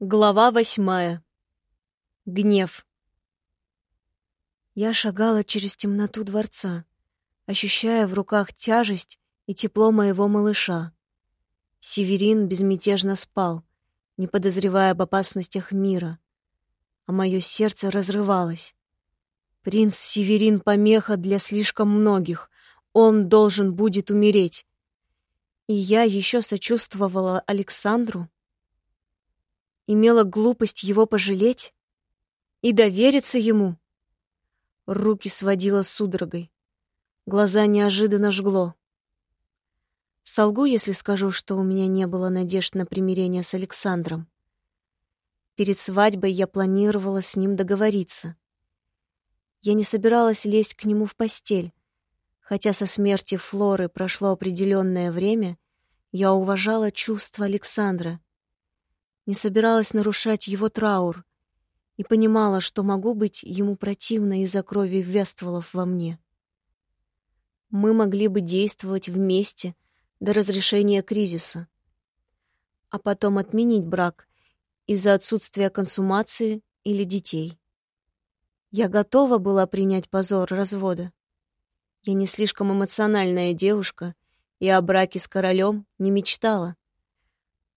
Глава восьмая. Гнев. Я шагала через темноту дворца, ощущая в руках тяжесть и тепло моего малыша. Северин безмятежно спал, не подозревая об опасностях мира, а мое сердце разрывалось. Принц Северин — помеха для слишком многих, он должен будет умереть. И я еще сочувствовала Александру, имела глупость его пожалеть и довериться ему. Руки сводила судорогой. Глаза неожиданно жгло. Солгу, если скажу, что у меня не было надежд на примирение с Александром. Перед свадьбой я планировала с ним договориться. Я не собиралась лезть к нему в постель, хотя со смерти Флоры прошло определенное время, я уважала чувства Александра — не собиралась нарушать его траур и понимала, что могу быть ему противна из-за крови Вестволов во мне. Мы могли бы действовать вместе до разрешения кризиса, а потом отменить брак из-за отсутствия консумации или детей. Я готова была принять позор развода. Я не слишком эмоциональная девушка и о браке с королем не мечтала.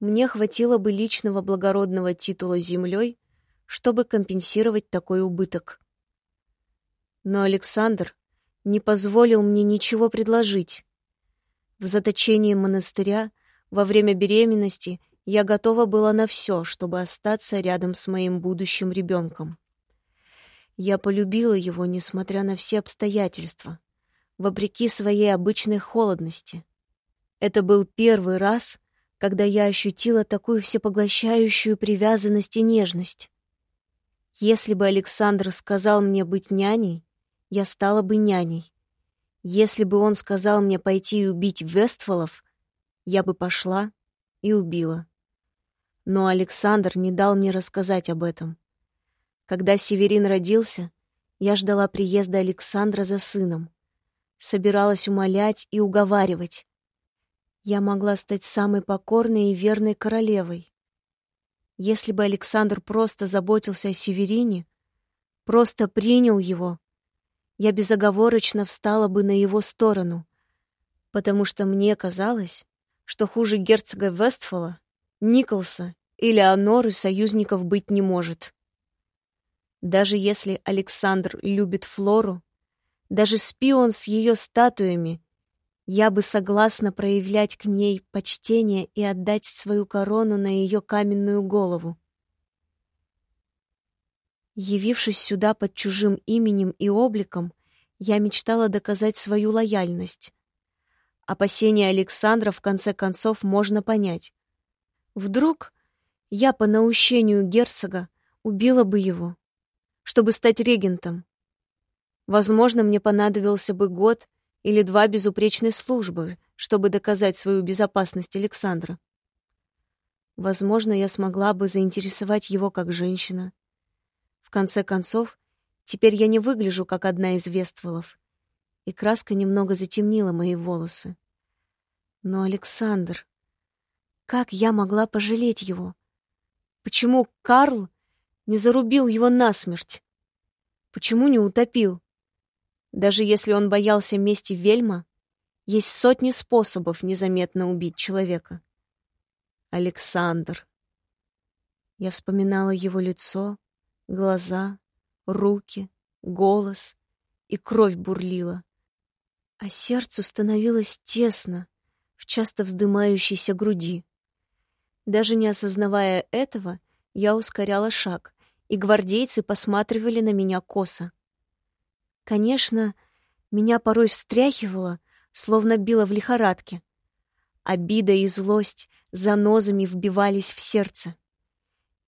Мне хватило бы личного благородного титула землей, чтобы компенсировать такой убыток. Но Александр не позволил мне ничего предложить. В заточении монастыря во время беременности я готова была на все, чтобы остаться рядом с моим будущим ребенком. Я полюбила его, несмотря на все обстоятельства, вопреки своей обычной холодности. Это был первый раз, когда я ощутила такую всепоглощающую привязанность и нежность. Если бы Александр сказал мне быть няней, я стала бы няней. Если бы он сказал мне пойти и убить Вестфолов, я бы пошла и убила. Но Александр не дал мне рассказать об этом. Когда Северин родился, я ждала приезда Александра за сыном. Собиралась умолять и уговаривать, я могла стать самой покорной и верной королевой. Если бы Александр просто заботился о Северине, просто принял его, я безоговорочно встала бы на его сторону, потому что мне казалось, что хуже герцога Вестфола, Николса или Аноры союзников быть не может. Даже если Александр любит Флору, даже спи он с ее статуями я бы согласна проявлять к ней почтение и отдать свою корону на ее каменную голову. Явившись сюда под чужим именем и обликом, я мечтала доказать свою лояльность. Опасения Александра в конце концов можно понять. Вдруг я по наущению герцога убила бы его, чтобы стать регентом. Возможно, мне понадобился бы год — или два безупречной службы, чтобы доказать свою безопасность Александра. Возможно, я смогла бы заинтересовать его как женщина. В конце концов, теперь я не выгляжу как одна из Вестволов, и краска немного затемнила мои волосы. Но Александр... Как я могла пожалеть его? Почему Карл не зарубил его насмерть? Почему не утопил? Даже если он боялся мести Вельма, есть сотни способов незаметно убить человека. Александр. Я вспоминала его лицо, глаза, руки, голос, и кровь бурлила. А сердцу становилось тесно в часто вздымающейся груди. Даже не осознавая этого, я ускоряла шаг, и гвардейцы посматривали на меня косо. Конечно, меня порой встряхивало, словно било в лихорадке. Обида и злость занозами вбивались в сердце.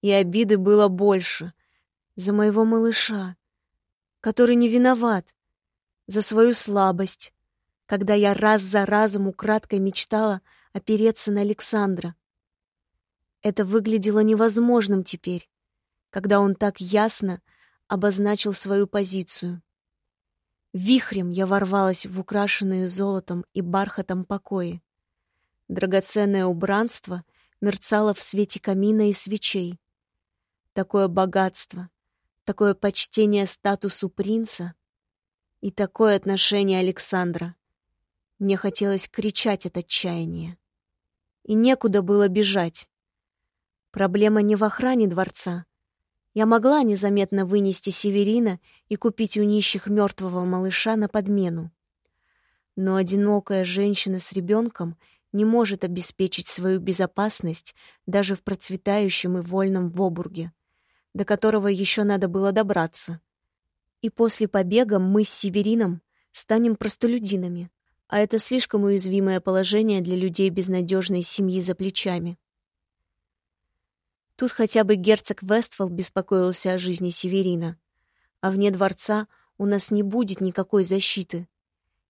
И обиды было больше за моего малыша, который не виноват, за свою слабость, когда я раз за разом украдкой мечтала опереться на Александра. Это выглядело невозможным теперь, когда он так ясно обозначил свою позицию. Вихрем я ворвалась в украшенные золотом и бархатом покои. Драгоценное убранство мерцало в свете камина и свечей. такое богатство, такое почтение статусу принца и такое отношение Александра. Мне хотелось кричать от отчаяния. И некуда было бежать. Проблема не в охране дворца. Я могла незаметно вынести Северина и купить у нищих мертвого малыша на подмену. Но одинокая женщина с ребенком не может обеспечить свою безопасность даже в процветающем и вольном Вобурге, до которого еще надо было добраться. И после побега мы с Северином станем простолюдинами, а это слишком уязвимое положение для людей безнадежной семьи за плечами. Тут хотя бы герцог Вестфол беспокоился о жизни Северина. А вне дворца у нас не будет никакой защиты.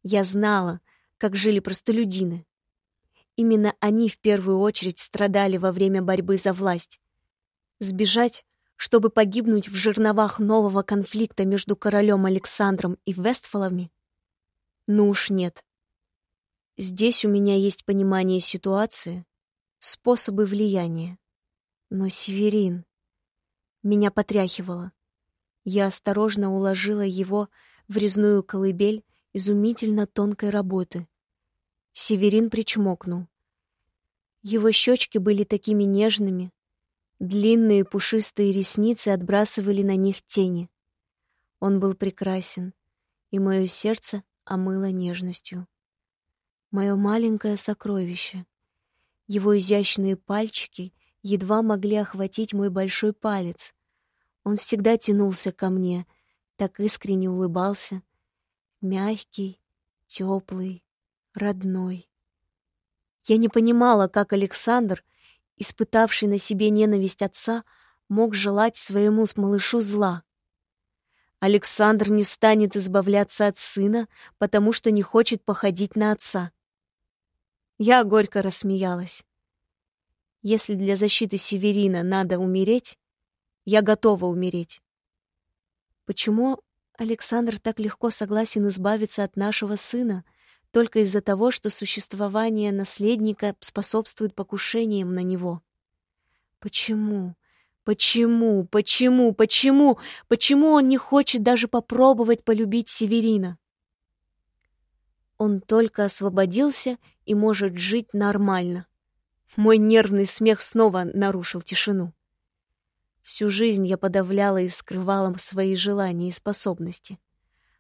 Я знала, как жили простолюдины. Именно они в первую очередь страдали во время борьбы за власть. Сбежать, чтобы погибнуть в жерновах нового конфликта между королем Александром и Вестфолами? Ну уж нет. Здесь у меня есть понимание ситуации, способы влияния. Но Северин... Меня потряхивало. Я осторожно уложила его в резную колыбель изумительно тонкой работы. Северин причмокнул. Его щечки были такими нежными, длинные пушистые ресницы отбрасывали на них тени. Он был прекрасен, и мое сердце омыло нежностью. Мое маленькое сокровище. Его изящные пальчики — едва могли охватить мой большой палец. Он всегда тянулся ко мне, так искренне улыбался. Мягкий, теплый, родной. Я не понимала, как Александр, испытавший на себе ненависть отца, мог желать своему малышу зла. Александр не станет избавляться от сына, потому что не хочет походить на отца. Я горько рассмеялась. Если для защиты Северина надо умереть, я готова умереть. Почему Александр так легко согласен избавиться от нашего сына только из-за того, что существование наследника способствует покушениям на него? Почему? Почему? Почему? Почему? Почему он не хочет даже попробовать полюбить Северина? Он только освободился и может жить нормально. Мой нервный смех снова нарушил тишину. Всю жизнь я подавляла и скрывала свои желания и способности,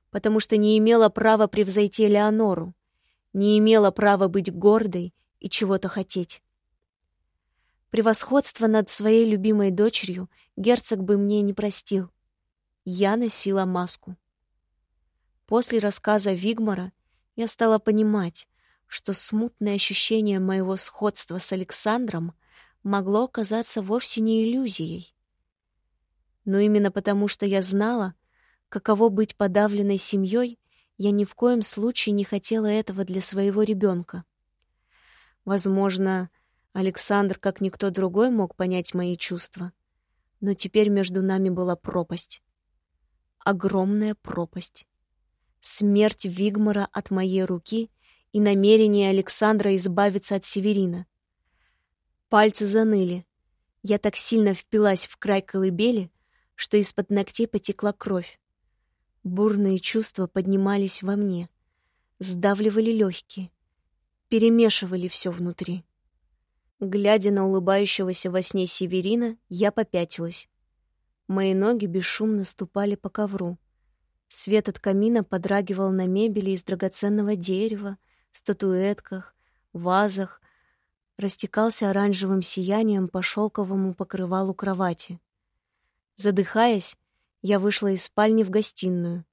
потому что не имела права превзойти Леонору, не имела права быть гордой и чего-то хотеть. Превосходство над своей любимой дочерью герцог бы мне не простил. Я носила маску. После рассказа Вигмара я стала понимать, что смутное ощущение моего сходства с Александром могло оказаться вовсе не иллюзией. Но именно потому, что я знала, каково быть подавленной семьей, я ни в коем случае не хотела этого для своего ребенка. Возможно, Александр, как никто другой, мог понять мои чувства, но теперь между нами была пропасть. Огромная пропасть. Смерть Вигмара от моей руки — и намерение Александра избавиться от Северина. Пальцы заныли. Я так сильно впилась в край колыбели, что из-под ногтей потекла кровь. Бурные чувства поднимались во мне, сдавливали легкие, перемешивали все внутри. Глядя на улыбающегося во сне Северина, я попятилась. Мои ноги бесшумно ступали по ковру. Свет от камина подрагивал на мебели из драгоценного дерева, статуэтках, вазах, растекался оранжевым сиянием по шелковому покрывалу кровати. Задыхаясь, я вышла из спальни в гостиную.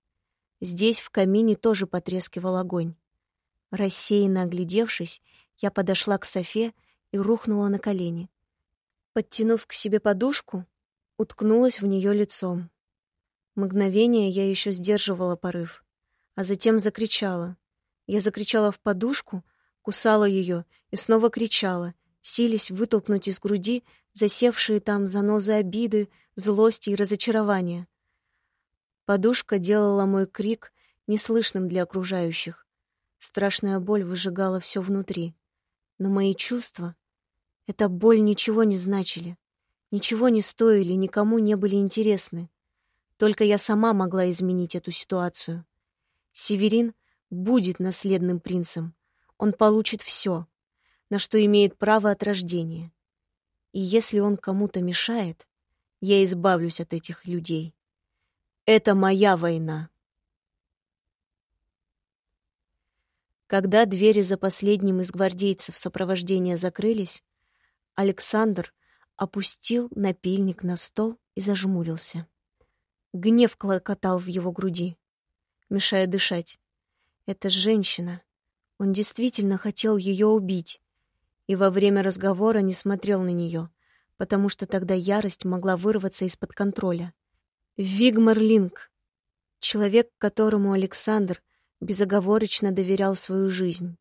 Здесь в камине тоже потрескивал огонь. Рассеянно оглядевшись, я подошла к Софе и рухнула на колени. Подтянув к себе подушку, уткнулась в нее лицом. Мгновение я еще сдерживала порыв, а затем закричала. Я закричала в подушку, кусала ее и снова кричала, силясь вытолкнуть из груди засевшие там занозы обиды, злости и разочарования. Подушка делала мой крик неслышным для окружающих. Страшная боль выжигала все внутри. Но мои чувства, эта боль ничего не значили. ничего не стоили, никому не были интересны. Только я сама могла изменить эту ситуацию. Северин будет наследным принцем. Он получит все, на что имеет право от рождения. И если он кому-то мешает, я избавлюсь от этих людей. Это моя война. Когда двери за последним из гвардейцев сопровождения закрылись, Александр опустил напильник на стол и зажмурился. Гнев клокотал в его груди, мешая дышать. Эта женщина. Он действительно хотел ее убить. И во время разговора не смотрел на нее, потому что тогда ярость могла вырваться из-под контроля. Вигмар Линк. Человек, которому Александр безоговорочно доверял свою жизнь.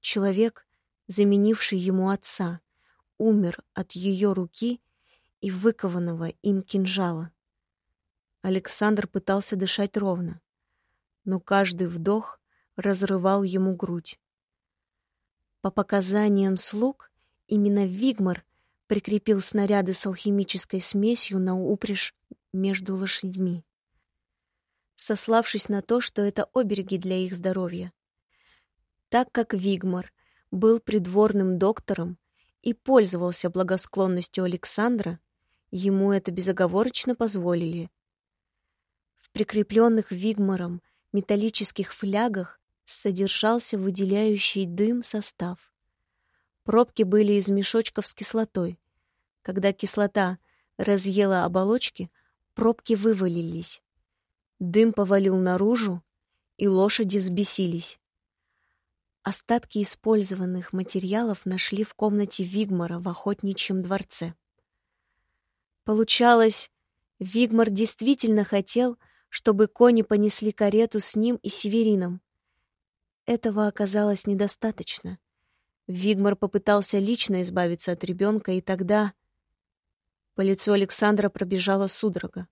Человек, заменивший ему отца, умер от ее руки и выкованного им кинжала. Александр пытался дышать ровно, но каждый вдох разрывал ему грудь. По показаниям слуг, именно Вигмар прикрепил снаряды с алхимической смесью на упряжь между лошадьми сославшись на то, что это обереги для их здоровья. Так как Вигмар был придворным доктором и пользовался благосклонностью Александра, ему это безоговорочно позволили. В прикрепленных Вигмаром металлических флягах содержался выделяющий дым состав. Пробки были из мешочков с кислотой. Когда кислота разъела оболочки, пробки вывалились. Дым повалил наружу, и лошади взбесились. Остатки использованных материалов нашли в комнате Вигмара в охотничьем дворце. Получалось, Вигмар действительно хотел, чтобы кони понесли карету с ним и Северином. Этого оказалось недостаточно. Вигмар попытался лично избавиться от ребенка, и тогда... По лицу Александра пробежала судорога.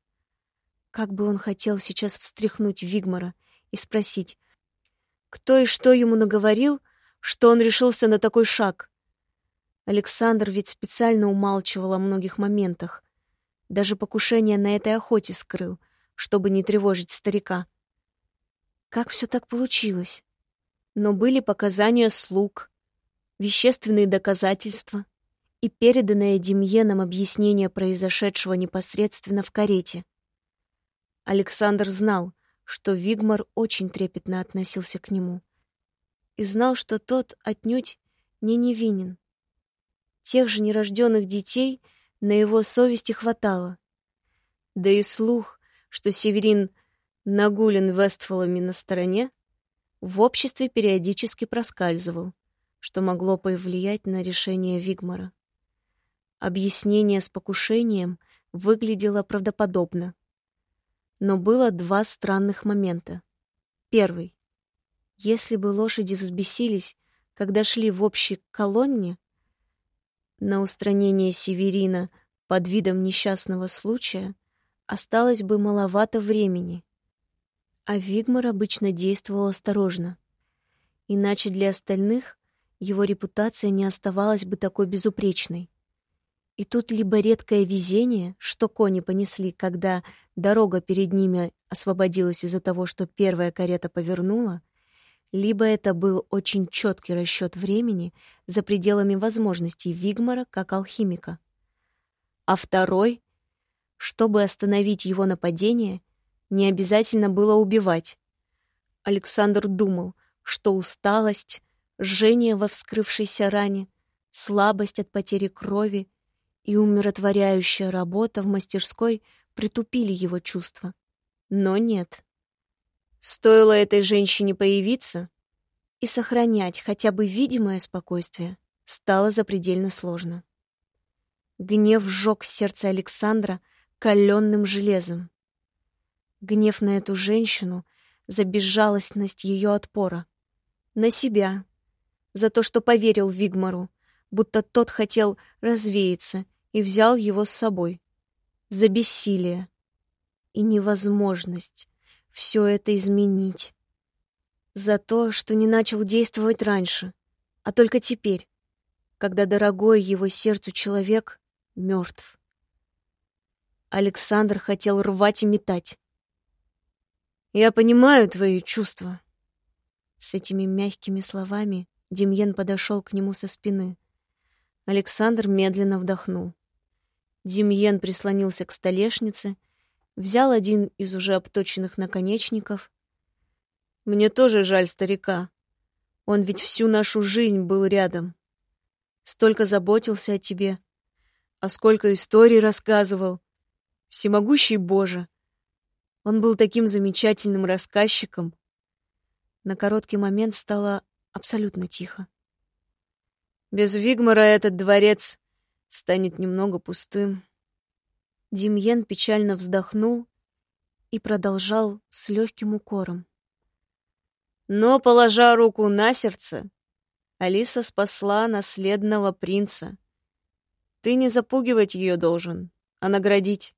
Как бы он хотел сейчас встряхнуть Вигмара и спросить, кто и что ему наговорил, что он решился на такой шаг. Александр ведь специально умалчивал о многих моментах. Даже покушение на этой охоте скрыл, чтобы не тревожить старика. Как все так получилось? Но были показания слуг, вещественные доказательства и переданное Демьеном объяснение произошедшего непосредственно в карете. Александр знал, что Вигмар очень трепетно относился к нему. И знал, что тот отнюдь не невинен. Тех же нерожденных детей на его совести хватало. Да и слух, что Северин нагулен Вестфолами на стороне, в обществе периодически проскальзывал, что могло повлиять на решение Вигмара. Объяснение с покушением выглядело правдоподобно. Но было два странных момента. Первый. Если бы лошади взбесились, когда шли в общей колонне, на устранение Северина под видом несчастного случая осталось бы маловато времени. А Вигмар обычно действовал осторожно. Иначе для остальных его репутация не оставалась бы такой безупречной. И тут либо редкое везение, что кони понесли, когда дорога перед ними освободилась из-за того, что первая карета повернула, либо это был очень четкий расчет времени за пределами возможностей Вигмара как алхимика. А второй, чтобы остановить его нападение, не обязательно было убивать. Александр думал, что усталость, жжение во вскрывшейся ране, слабость от потери крови — и умиротворяющая работа в мастерской притупили его чувства. Но нет. Стоило этой женщине появиться, и сохранять хотя бы видимое спокойствие стало запредельно сложно. Гнев сжег сердце Александра каленным железом. Гнев на эту женщину за безжалостность ее отпора. На себя. За то, что поверил Вигмару, будто тот хотел развеяться и взял его с собой. За бессилие и невозможность все это изменить. За то, что не начал действовать раньше, а только теперь, когда дорогой его сердцу человек мертв. Александр хотел рвать и метать. «Я понимаю твои чувства». С этими мягкими словами Демьен подошел к нему со спины. Александр медленно вдохнул. Демьен прислонился к столешнице, взял один из уже обточенных наконечников. «Мне тоже жаль старика. Он ведь всю нашу жизнь был рядом. Столько заботился о тебе, а сколько историй рассказывал. Всемогущий Боже! Он был таким замечательным рассказчиком. На короткий момент стало абсолютно тихо. Без Вигмара этот дворец станет немного пустым. Демьен печально вздохнул и продолжал с легким укором. Но, положа руку на сердце, Алиса спасла наследного принца. Ты не запугивать ее должен, а наградить.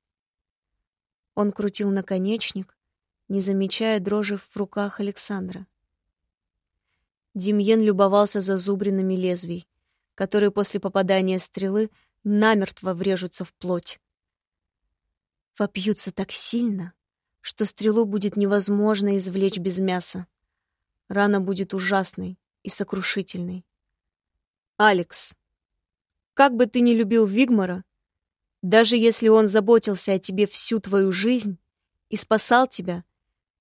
Он крутил наконечник, не замечая дрожи в руках Александра. Демьен любовался зазубринами лезвий, которые после попадания стрелы намертво врежутся в плоть. Вопьются так сильно, что стрелу будет невозможно извлечь без мяса. Рана будет ужасной и сокрушительной. Алекс, как бы ты ни любил Вигмара, даже если он заботился о тебе всю твою жизнь и спасал тебя,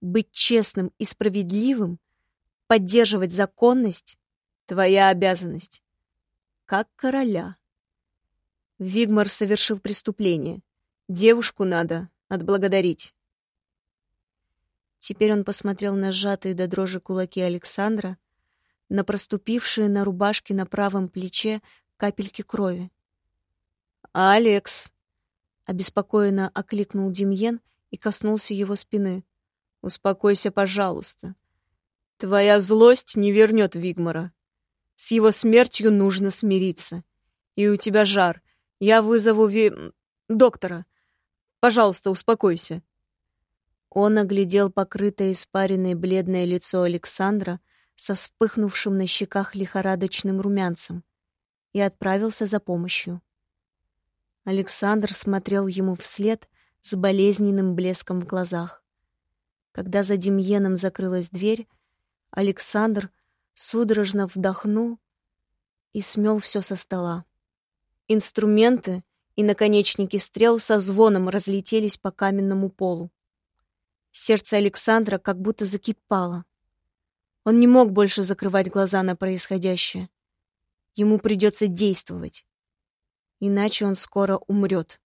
быть честным и справедливым, поддерживать законность — твоя обязанность. Как короля. Вигмар совершил преступление. Девушку надо отблагодарить. Теперь он посмотрел на сжатые до дрожи кулаки Александра, на проступившие на рубашке на правом плече капельки крови. «Алекс!» — обеспокоенно окликнул Демьен и коснулся его спины. «Успокойся, пожалуйста. Твоя злость не вернет Вигмара. С его смертью нужно смириться. И у тебя жар. Я вызову Ви... доктора. Пожалуйста, успокойся». Он оглядел покрытое испаренное бледное лицо Александра со вспыхнувшим на щеках лихорадочным румянцем и отправился за помощью. Александр смотрел ему вслед с болезненным блеском в глазах. Когда за Демьеном закрылась дверь, Александр судорожно вдохнул и смел все со стола. Инструменты и наконечники стрел со звоном разлетелись по каменному полу. Сердце Александра как будто закипало. Он не мог больше закрывать глаза на происходящее. Ему придется действовать. Иначе он скоро умрет.